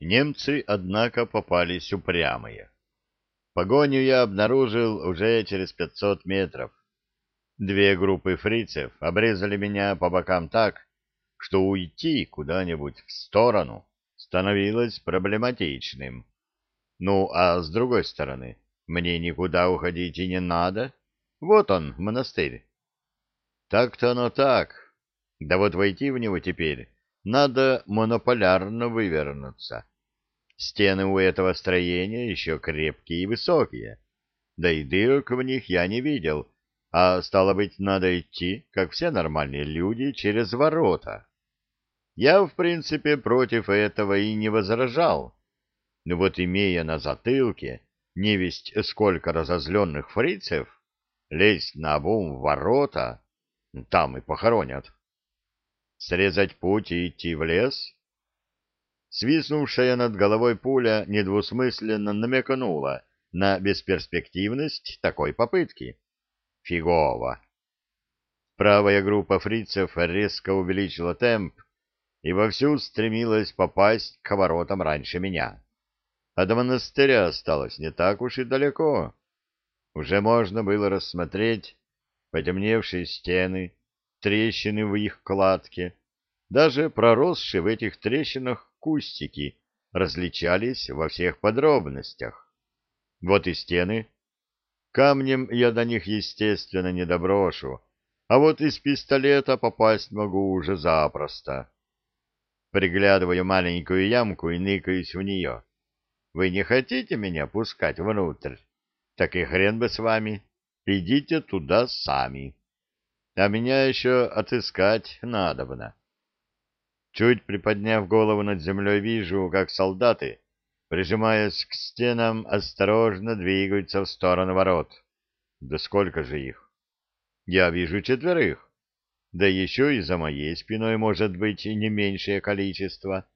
Немцы, однако, попались упрямые. Погоню я обнаружил уже через пятьсот метров. Две группы фрицев обрезали меня по бокам так, что уйти куда-нибудь в сторону становилось проблематичным. Ну, а с другой стороны, мне никуда уходить и не надо. Вот он, монастырь. Так-то оно так. Да вот войти в него теперь надо монополярно вывернуться. Стены у этого строения еще крепкие и высокие, да и дырок в них я не видел, а стало быть, надо идти, как все нормальные люди, через ворота. Я, в принципе, против этого и не возражал. Но вот имея на затылке невесть сколько разозленных фрицев, лезть на обум в ворота, там и похоронят. Срезать путь и идти в лес? Свистнувшая над головой пуля недвусмысленно намекнула на бесперспективность такой попытки. Фигово. Правая группа фрицев резко увеличила темп и вовсю стремилась попасть к воротам раньше меня. А до монастыря осталось не так уж и далеко. Уже можно было рассмотреть потемневшие стены, трещины в их кладке, даже проросшие в этих трещинах кустики различались во всех подробностях. Вот и стены. Камнем я до них, естественно, не доброшу, а вот из пистолета попасть могу уже запросто. Приглядываю маленькую ямку и ныкаюсь в нее. Вы не хотите меня пускать внутрь? Так и хрен бы с вами. Идите туда сами. А меня еще отыскать надобно. Чуть приподняв голову над землей, вижу, как солдаты, прижимаясь к стенам, осторожно двигаются в сторону ворот. Да сколько же их? Я вижу четверых. Да еще и за моей спиной может быть не меньшее количество.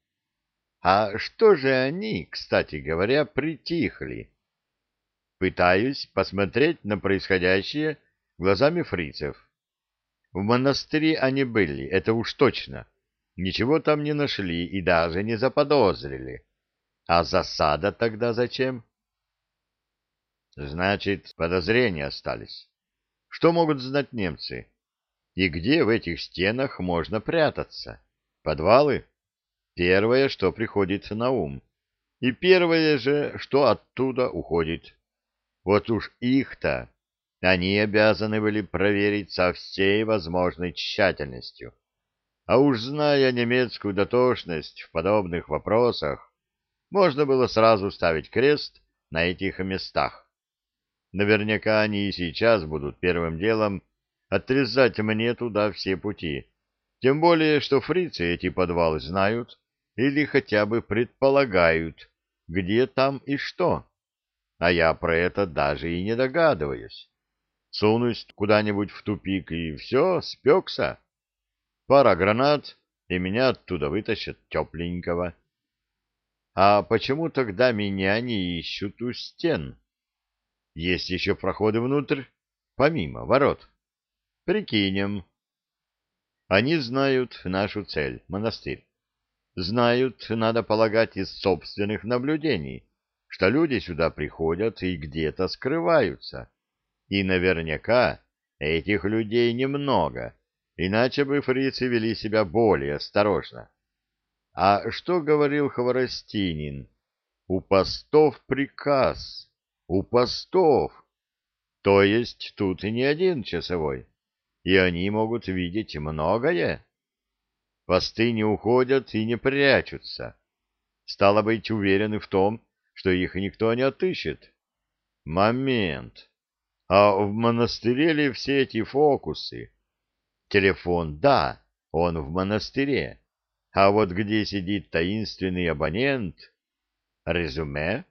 А что же они, кстати говоря, притихли? Пытаюсь посмотреть на происходящее глазами фрицев. В монастыре они были, это уж точно. Ничего там не нашли и даже не заподозрили. А засада тогда зачем? Значит, подозрения остались. Что могут знать немцы? И где в этих стенах можно прятаться? Подвалы? Первое, что приходит на ум. И первое же, что оттуда уходит. Вот уж их-то они обязаны были проверить со всей возможной тщательностью. А уж зная немецкую дотошность в подобных вопросах, можно было сразу ставить крест на этих местах. Наверняка они и сейчас будут первым делом отрезать мне туда все пути, тем более, что фрицы эти подвалы знают или хотя бы предполагают, где там и что. А я про это даже и не догадываюсь. Сунусь куда-нибудь в тупик, и все, спекся. Пара гранат, и меня оттуда вытащат тепленького. А почему тогда меня не ищут у стен? Есть еще проходы внутрь, помимо ворот. Прикинем. Они знают нашу цель — монастырь. Знают, надо полагать, из собственных наблюдений, что люди сюда приходят и где-то скрываются. И наверняка этих людей немного — Иначе бы фрицы вели себя более осторожно. А что говорил Хворостинин? У постов приказ. У постов. То есть тут и не один часовой. И они могут видеть многое. Посты не уходят и не прячутся. Стало быть, уверены в том, что их никто не отыщет. Момент. А в монастыре ли все эти фокусы? Телефон, да, он в монастыре. А вот где сидит таинственный абонент? Резюме?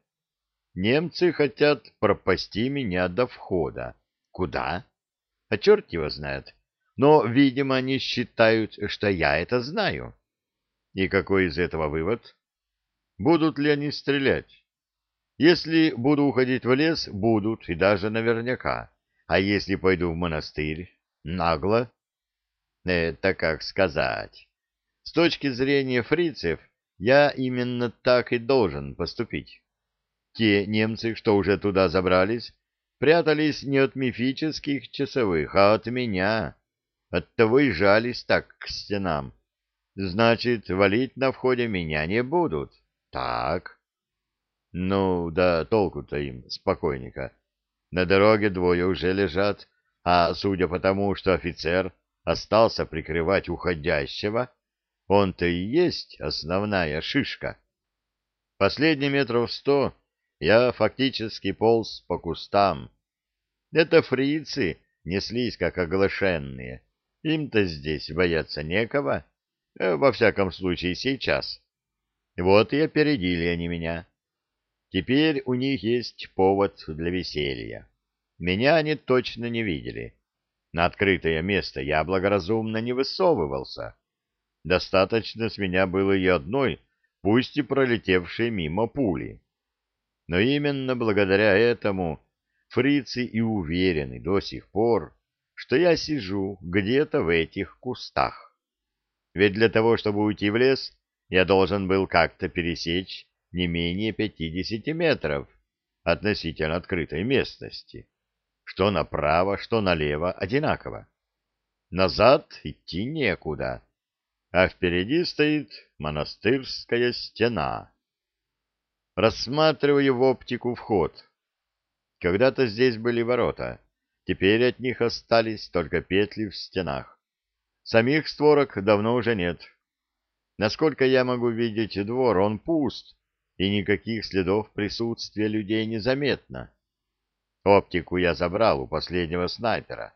Немцы хотят пропасти меня до входа. Куда? А черт его знает. Но, видимо, они считают, что я это знаю. И какой из этого вывод? Будут ли они стрелять? Если буду уходить в лес, будут, и даже наверняка. А если пойду в монастырь? Нагло. Это как сказать. С точки зрения фрицев, я именно так и должен поступить. Те немцы, что уже туда забрались, прятались не от мифических часовых, а от меня. Оттого и жались так к стенам. Значит, валить на входе меня не будут. Так. Ну, да толку-то им, спокойненько. На дороге двое уже лежат, а судя по тому, что офицер остался прикрывать уходящего, он-то и есть основная шишка. Последние метров сто я фактически полз по кустам. Это фрицы неслись как оглашенные. Им-то здесь бояться некого, э, во всяком случае сейчас. Вот и опередили они меня. Теперь у них есть повод для веселья. Меня они точно не видели. На открытое место я благоразумно не высовывался. Достаточно с меня было и одной, пусть и пролетевшей мимо пули. Но именно благодаря этому фрицы и уверены до сих пор, что я сижу где-то в этих кустах. Ведь для того, чтобы уйти в лес, я должен был как-то пересечь не менее 50 метров относительно открытой местности. Что направо, что налево одинаково. Назад идти некуда, а впереди стоит монастырская стена. Рассматриваю в оптику вход. Когда-то здесь были ворота, теперь от них остались только петли в стенах. Самих створок давно уже нет. Насколько я могу видеть двор, он пуст, и никаких следов присутствия людей незаметно. Оптику я забрал у последнего снайпера.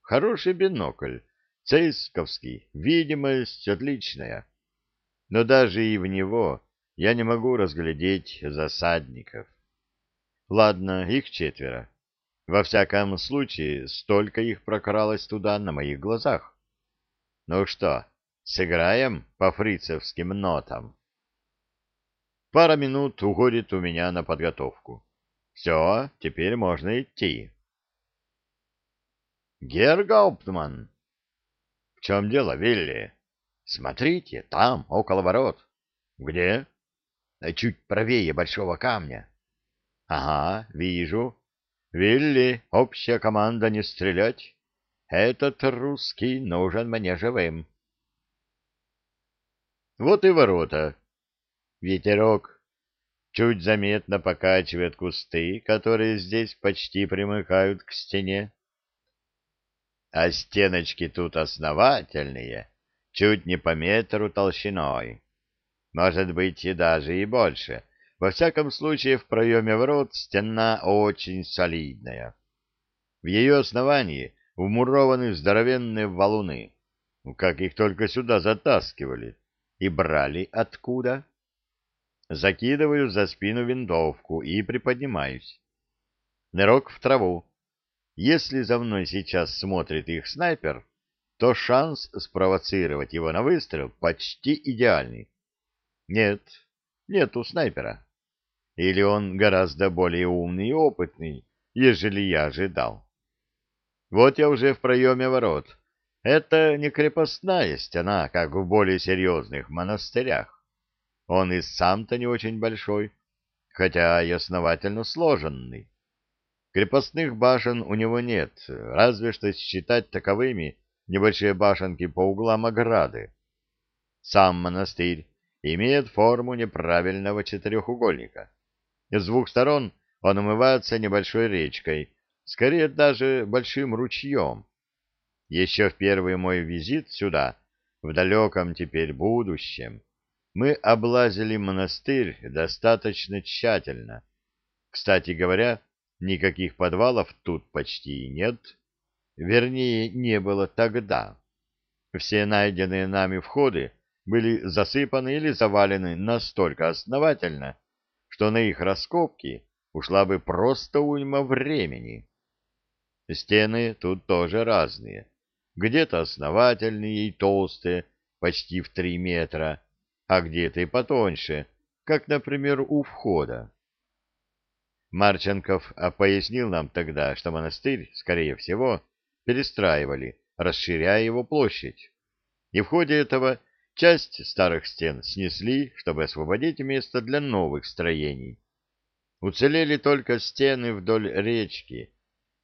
Хороший бинокль, цейсковский, видимость отличная. Но даже и в него я не могу разглядеть засадников. Ладно, их четверо. Во всяком случае, столько их прокралось туда на моих глазах. Ну что, Сыграем по фрицевским нотам. Пара минут уходит у меня на подготовку. Все, теперь можно идти. Герр Гауптман. В чем дело, Вилли? Смотрите, там, около ворот. Где? Чуть правее большого камня. Ага, вижу. Вилли, общая команда не стрелять. Этот русский нужен мне живым. Вот и ворота. Ветерок чуть заметно покачивает кусты, которые здесь почти примыкают к стене. А стеночки тут основательные, чуть не по метру толщиной. Может быть, и даже и больше. Во всяком случае, в проеме ворот стена очень солидная. В ее основании вмурованы здоровенные валуны, как их только сюда затаскивали и брали откуда? Закидываю за спину винтовку и приподнимаюсь. Нырок в траву. Если за мной сейчас смотрит их снайпер, то шанс спровоцировать его на выстрел почти идеальный. Нет, нет у снайпера. Или он гораздо более умный и опытный, ежели я ожидал. Вот я уже в проеме ворот, это не крепостная стена, как в более серьезных монастырях. Он и сам-то не очень большой, хотя и основательно сложенный. Крепостных башен у него нет, разве что считать таковыми небольшие башенки по углам ограды. Сам монастырь имеет форму неправильного четырехугольника. С двух сторон он умывается небольшой речкой, скорее даже большим ручьем, еще в первый мой визит сюда, в далеком теперь будущем, мы облазили монастырь достаточно тщательно. Кстати говоря, никаких подвалов тут почти нет, вернее, не было тогда. Все найденные нами входы были засыпаны или завалены настолько основательно, что на их раскопки ушла бы просто уйма времени. Стены тут тоже разные где-то основательные и толстые, почти в три метра, а где-то и потоньше, как, например, у входа. Марченков пояснил нам тогда, что монастырь, скорее всего, перестраивали, расширяя его площадь, и в ходе этого Часть старых стен снесли, чтобы освободить место для новых строений. Уцелели только стены вдоль речки.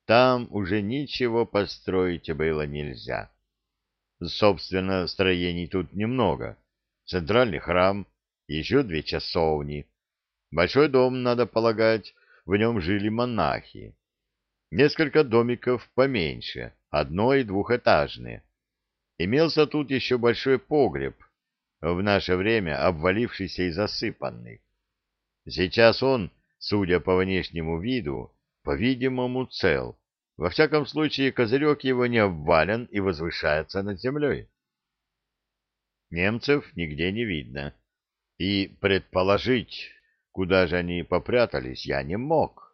Там уже ничего построить было нельзя. Собственно, строений тут немного. Центральный храм, еще две часовни. Большой дом, надо полагать, в нем жили монахи. Несколько домиков поменьше, одно- и двухэтажные. Имелся тут еще большой погреб, в наше время обвалившийся и засыпанный. Сейчас он, судя по внешнему виду, по-видимому, цел. Во всяком случае, козырек его не обвален и возвышается над землей. Немцев нигде не видно, и предположить, куда же они попрятались, я не мог.